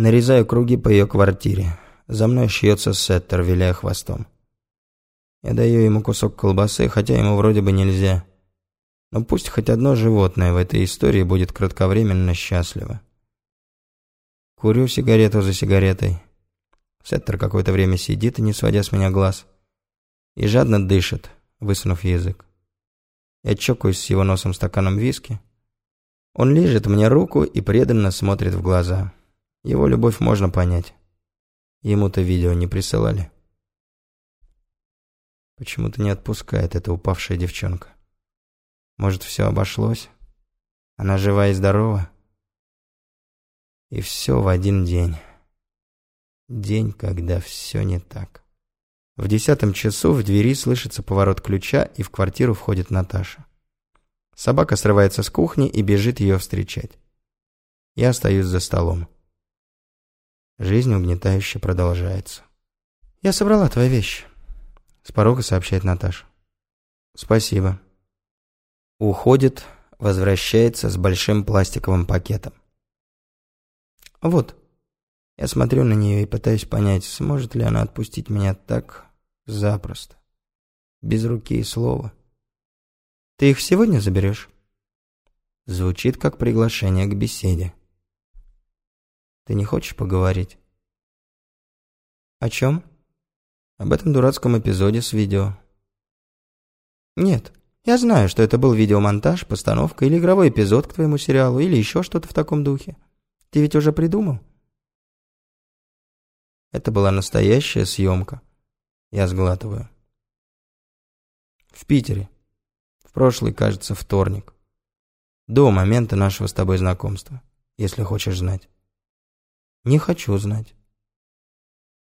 Нарезаю круги по ее квартире. За мной шьется сеттер, виляя хвостом. Я даю ему кусок колбасы, хотя ему вроде бы нельзя. Но пусть хоть одно животное в этой истории будет кратковременно счастливо. Курю сигарету за сигаретой. Сеттер какое-то время сидит, не сводя с меня глаз. И жадно дышит, высунув язык. Я чокаюсь с его носом стаканом виски. Он лежит мне руку и преданно смотрит в глаза. Его любовь можно понять. Ему-то видео не присылали. Почему-то не отпускает эта упавшая девчонка. Может, все обошлось? Она жива и здорова? И все в один день. День, когда все не так. В десятом часу в двери слышится поворот ключа, и в квартиру входит Наташа. Собака срывается с кухни и бежит ее встречать. Я остаюсь за столом. Жизнь угнетающе продолжается. «Я собрала твои вещи», — с порога сообщает Наташа. «Спасибо». Уходит, возвращается с большим пластиковым пакетом. Вот. Я смотрю на нее и пытаюсь понять, сможет ли она отпустить меня так запросто, без руки и слова. Ты их сегодня заберешь? Звучит как приглашение к беседе. Ты не хочешь поговорить? О чем? Об этом дурацком эпизоде с видео. Нет, я знаю, что это был видеомонтаж, постановка или игровой эпизод к твоему сериалу, или еще что-то в таком духе. Ты ведь уже придумал? Это была настоящая съемка. Я сглатываю. В Питере. В прошлый, кажется, вторник. До момента нашего с тобой знакомства, если хочешь знать. Не хочу знать.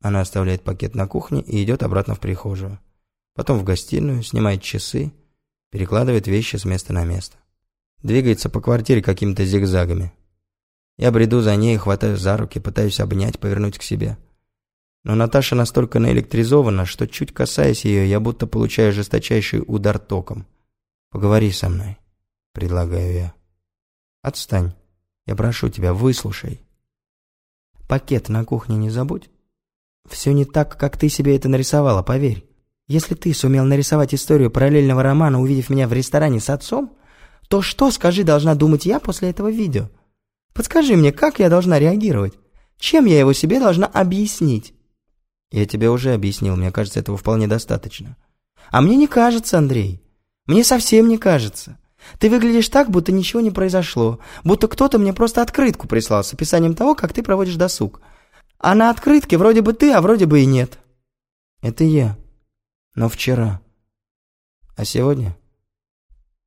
Она оставляет пакет на кухне и идет обратно в прихожую. Потом в гостиную, снимает часы, перекладывает вещи с места на место. Двигается по квартире какими-то зигзагами. Я бреду за ней, хватаю за руки, пытаюсь обнять, повернуть к себе. Но Наташа настолько наэлектризована, что чуть касаясь ее, я будто получаю жесточайший удар током. «Поговори со мной», — предлагаю я. «Отстань. Я прошу тебя, выслушай». «Пакет на кухне не забудь. Все не так, как ты себе это нарисовала, поверь. Если ты сумел нарисовать историю параллельного романа, увидев меня в ресторане с отцом, то что, скажи, должна думать я после этого видео? Подскажи мне, как я должна реагировать? Чем я его себе должна объяснить? Я тебе уже объяснил, мне кажется, этого вполне достаточно. А мне не кажется, Андрей. Мне совсем не кажется. Ты выглядишь так, будто ничего не произошло, будто кто-то мне просто открытку прислал с описанием того, как ты проводишь досуг. А на открытке вроде бы ты, а вроде бы и нет. Это я. Но вчера. А сегодня?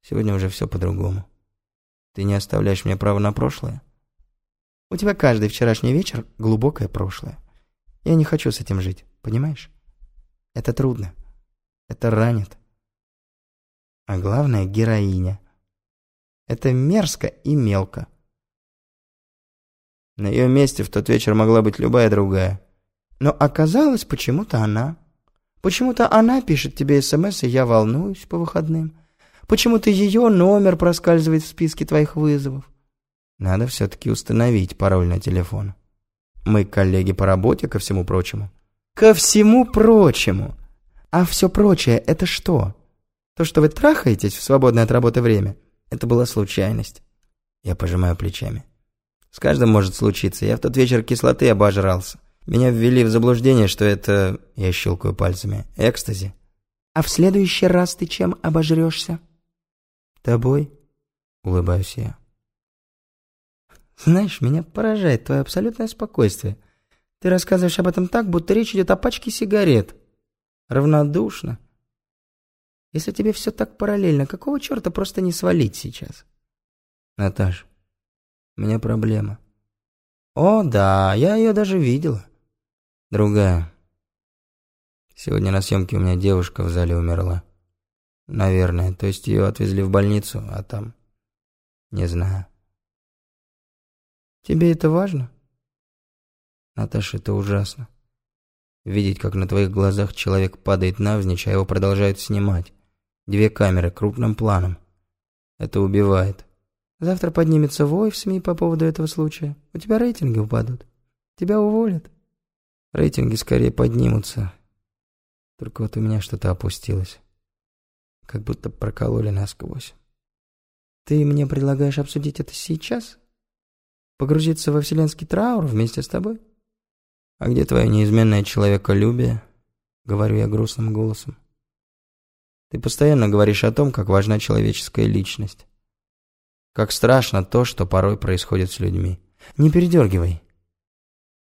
Сегодня уже все по-другому. Ты не оставляешь мне права на прошлое? У тебя каждый вчерашний вечер глубокое прошлое. Я не хочу с этим жить, понимаешь? Это трудно. Это ранит. А главное, героиня. Это мерзко и мелко. На ее месте в тот вечер могла быть любая другая. Но оказалось почему-то она. Почему-то она пишет тебе СМС, и я волнуюсь по выходным. Почему-то ее номер проскальзывает в списке твоих вызовов. Надо все-таки установить пароль на телефон. Мы коллеги по работе, ко всему прочему. Ко всему прочему. А все прочее — это что? То, что вы трахаетесь в свободное от работы время, это была случайность. Я пожимаю плечами. С каждым может случиться. Я в тот вечер кислоты обожрался. Меня ввели в заблуждение, что это... Я щелкаю пальцами. Экстази. А в следующий раз ты чем обожрешься? Тобой? Улыбаюсь я. Знаешь, меня поражает твое абсолютное спокойствие. Ты рассказываешь об этом так, будто речь идет о пачке сигарет. Равнодушно. Если тебе все так параллельно, какого черта просто не свалить сейчас? Наташ, у меня проблема. О, да, я ее даже видела. Другая. Сегодня на съемке у меня девушка в зале умерла. Наверное, то есть ее отвезли в больницу, а там... Не знаю. Тебе это важно? Наташа, это ужасно. Видеть, как на твоих глазах человек падает навзничь, а его продолжают снимать. Две камеры, крупным планом. Это убивает. Завтра поднимется вой в СМИ по поводу этого случая. У тебя рейтинги упадут. Тебя уволят. Рейтинги скорее поднимутся. Только вот у меня что-то опустилось. Как будто прокололи насквозь. Ты мне предлагаешь обсудить это сейчас? Погрузиться во вселенский траур вместе с тобой? А где твое неизменное человеколюбие? Говорю я грустным голосом. Ты постоянно говоришь о том, как важна человеческая личность. Как страшно то, что порой происходит с людьми. Не передергивай.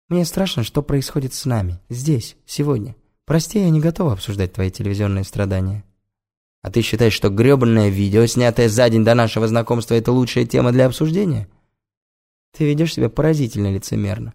Мне страшно, что происходит с нами, здесь, сегодня. Прости, я не готова обсуждать твои телевизионные страдания. А ты считаешь, что грёбанное видео, снятое за день до нашего знакомства, это лучшая тема для обсуждения? Ты ведешь себя поразительно лицемерно.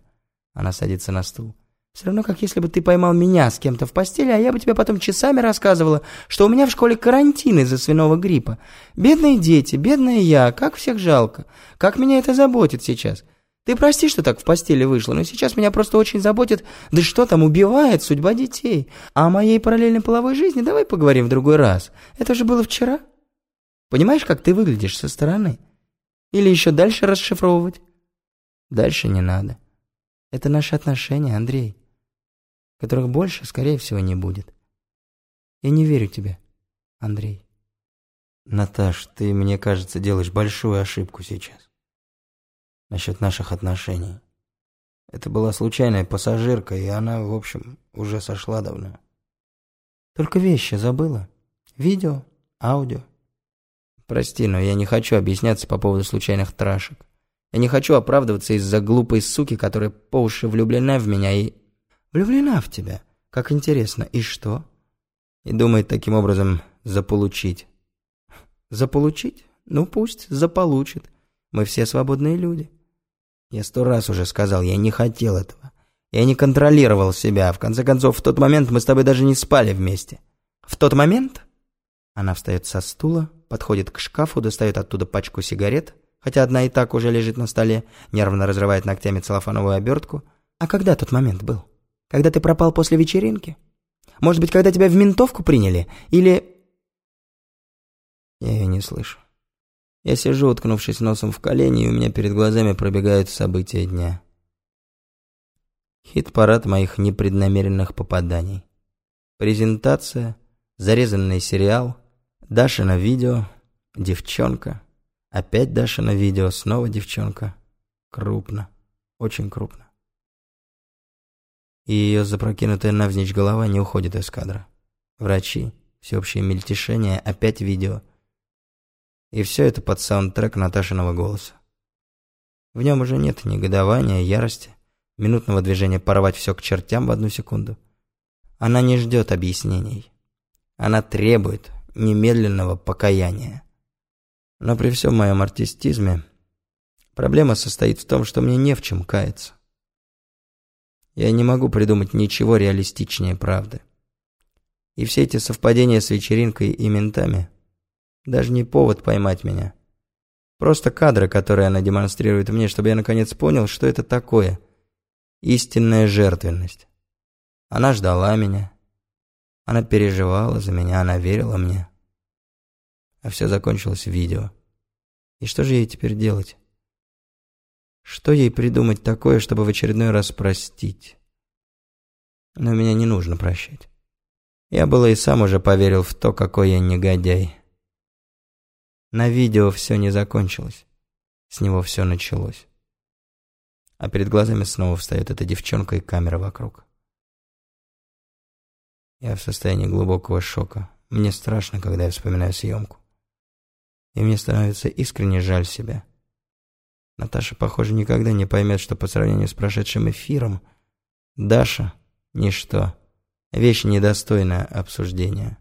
Она садится на стул. Все равно, как если бы ты поймал меня с кем-то в постели, а я бы тебе потом часами рассказывала, что у меня в школе карантин из-за свиного гриппа. Бедные дети, бедная я, как всех жалко. Как меня это заботит сейчас. Ты прости, что так в постели вышло, но сейчас меня просто очень заботит, да что там, убивает судьба детей. А о моей параллельной половой жизни давай поговорим в другой раз. Это же было вчера. Понимаешь, как ты выглядишь со стороны? Или еще дальше расшифровывать? Дальше не надо. Это наши отношения, Андрей которых больше, скорее всего, не будет. Я не верю тебе, Андрей. Наташ, ты, мне кажется, делаешь большую ошибку сейчас. Насчет наших отношений. Это была случайная пассажирка, и она, в общем, уже сошла давно. Только вещи забыла. Видео, аудио. Прости, но я не хочу объясняться по поводу случайных трашек. Я не хочу оправдываться из-за глупой суки, которая по уши влюблена в меня и Влюблена в тебя. Как интересно. И что? И думает таким образом заполучить. Заполучить? Ну пусть заполучит. Мы все свободные люди. Я сто раз уже сказал, я не хотел этого. Я не контролировал себя. В конце концов, в тот момент мы с тобой даже не спали вместе. В тот момент... Она встает со стула, подходит к шкафу, достает оттуда пачку сигарет, хотя одна и так уже лежит на столе, нервно разрывает ногтями целлофановую обертку. А когда тот момент был? Когда ты пропал после вечеринки? Может быть, когда тебя в ментовку приняли? Или...» Я ее не слышу. Я сижу, уткнувшись носом в колени, и у меня перед глазами пробегают события дня. Хит-парад моих непреднамеренных попаданий. Презентация, зарезанный сериал, Даша на видео, девчонка, опять Даша на видео, снова девчонка. Крупно, очень крупно и ее запрокинутая навзничь голова не уходит из кадра. Врачи, всеобщее мельтешение, опять видео. И все это под саундтрек Наташиного голоса. В нем уже нет негодования, ярости, минутного движения порвать все к чертям в одну секунду. Она не ждет объяснений. Она требует немедленного покаяния. Но при всем моем артистизме проблема состоит в том, что мне не в чем каяться. Я не могу придумать ничего реалистичнее правды. И все эти совпадения с вечеринкой и ментами даже не повод поймать меня. Просто кадры, которые она демонстрирует мне, чтобы я наконец понял, что это такое. Истинная жертвенность. Она ждала меня. Она переживала за меня, она верила мне. А все закончилось видео. И что же ей теперь делать? Что ей придумать такое, чтобы в очередной раз простить? Но меня не нужно прощать. Я было и сам уже поверил в то, какой я негодяй. На видео все не закончилось. С него все началось. А перед глазами снова встает эта девчонка и камера вокруг. Я в состоянии глубокого шока. Мне страшно, когда я вспоминаю съемку. И мне становится искренне жаль себя. Наташа, похоже, никогда не поймет, что по сравнению с прошедшим эфиром Даша – ничто, вещь недостойная обсуждения.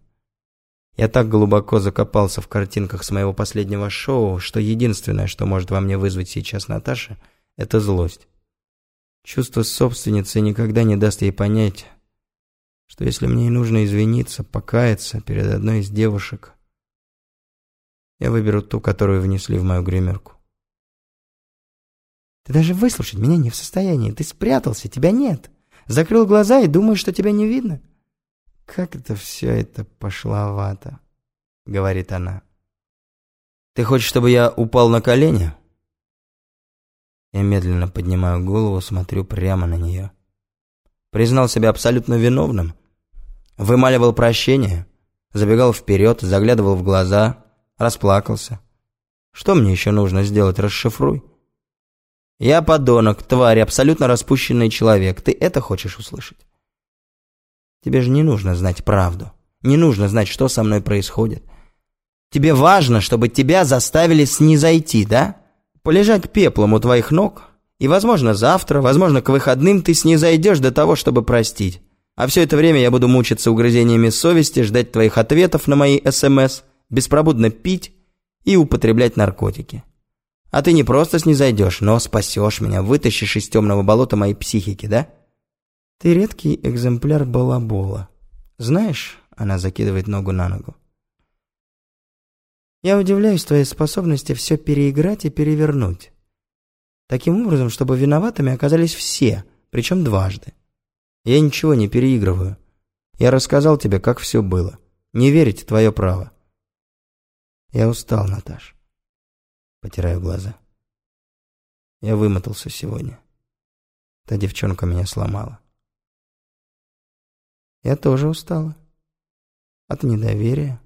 Я так глубоко закопался в картинках с моего последнего шоу, что единственное, что может во мне вызвать сейчас Наташа – это злость. Чувство собственницы никогда не даст ей понять, что если мне и нужно извиниться, покаяться перед одной из девушек, я выберу ту, которую внесли в мою гримерку. Ты даже выслушать меня не в состоянии. Ты спрятался, тебя нет. Закрыл глаза и думаешь, что тебя не видно. Как это все это пошловато, говорит она. Ты хочешь, чтобы я упал на колени? Я медленно поднимаю голову, смотрю прямо на нее. Признал себя абсолютно виновным. Вымаливал прощение. Забегал вперед, заглядывал в глаза, расплакался. Что мне еще нужно сделать, расшифруй. Я подонок, тварь, абсолютно распущенный человек. Ты это хочешь услышать? Тебе же не нужно знать правду. Не нужно знать, что со мной происходит. Тебе важно, чтобы тебя заставили снизойти, да? Полежать пеплом у твоих ног, и, возможно, завтра, возможно, к выходным ты снизойдешь до того, чтобы простить. А все это время я буду мучиться угрызениями совести, ждать твоих ответов на мои СМС, беспробудно пить и употреблять наркотики. А ты не просто снизойдешь, но спасешь меня, вытащишь из темного болота моей психики, да? Ты редкий экземпляр балабола. Знаешь, она закидывает ногу на ногу. Я удивляюсь твоей способности все переиграть и перевернуть. Таким образом, чтобы виноватыми оказались все, причем дважды. Я ничего не переигрываю. Я рассказал тебе, как все было. Не верить – твое право. Я устал, Наташ. Потираю глаза. Я вымотался сегодня. Та девчонка меня сломала. Я тоже устала. От недоверия.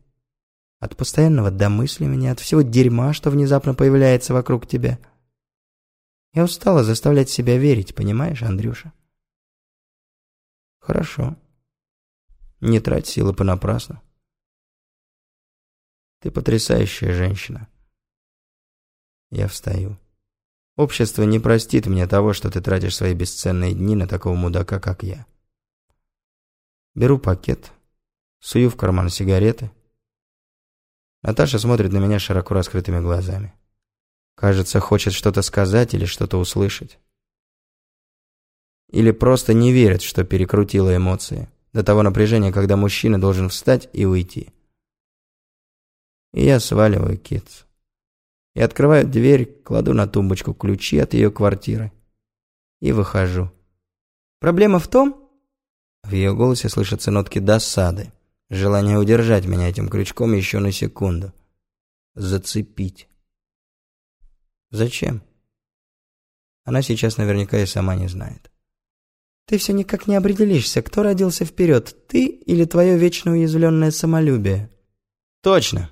От постоянного домысливания, от всего дерьма, что внезапно появляется вокруг тебя. Я устала заставлять себя верить, понимаешь, Андрюша? Хорошо. Не трать силы понапрасну. Ты потрясающая женщина. Я встаю. Общество не простит мне того, что ты тратишь свои бесценные дни на такого мудака, как я. Беру пакет, сую в карман сигареты. Наташа смотрит на меня широко раскрытыми глазами. Кажется, хочет что-то сказать или что-то услышать. Или просто не верит, что перекрутила эмоции. До того напряжения, когда мужчина должен встать и уйти. И я сваливаю Китс. И открываю дверь, кладу на тумбочку ключи от ее квартиры. И выхожу. Проблема в том... В ее голосе слышатся нотки досады. Желание удержать меня этим крючком еще на секунду. Зацепить. Зачем? Она сейчас наверняка и сама не знает. Ты все никак не определишься, кто родился вперед, ты или твое вечно уязвленное самолюбие. Точно,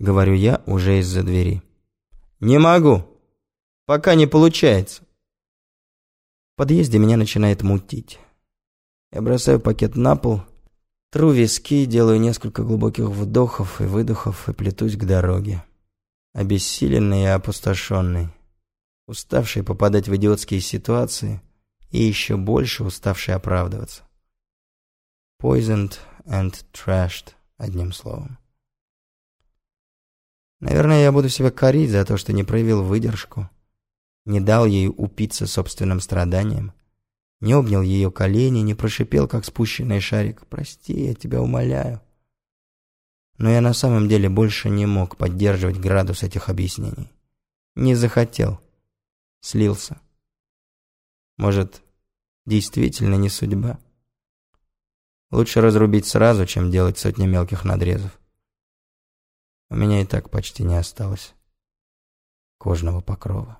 говорю я уже из-за двери. Не могу. Пока не получается. В подъезде меня начинает мутить. Я бросаю пакет на пол, тру виски, делаю несколько глубоких вдохов и выдохов и плетусь к дороге. Обессиленный и опустошенный. Уставший попадать в идиотские ситуации и еще больше уставший оправдываться. Poisoned and trashed, одним словом. Наверное, я буду себя корить за то, что не проявил выдержку, не дал ей упиться собственным страданием, не обнял ее колени, не прошипел, как спущенный шарик. «Прости, я тебя умоляю». Но я на самом деле больше не мог поддерживать градус этих объяснений. Не захотел. Слился. Может, действительно не судьба? Лучше разрубить сразу, чем делать сотни мелких надрезов. У меня и так почти не осталось кожного покрова.